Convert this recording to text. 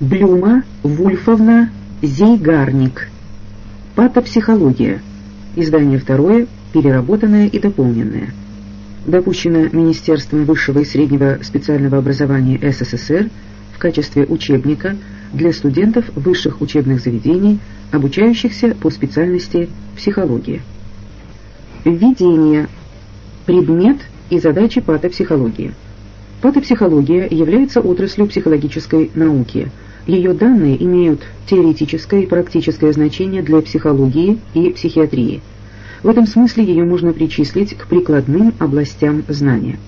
Блюма Вульфовна Зейгарник. Патопсихология. Издание второе, переработанное и дополненное. Допущено Министерством высшего и среднего специального образования СССР в качестве учебника для студентов высших учебных заведений, обучающихся по специальности психология. Введение. Предмет и задачи патопсихологии. Патопсихология является отраслью психологической науки. Ее данные имеют теоретическое и практическое значение для психологии и психиатрии. В этом смысле ее можно причислить к прикладным областям знания.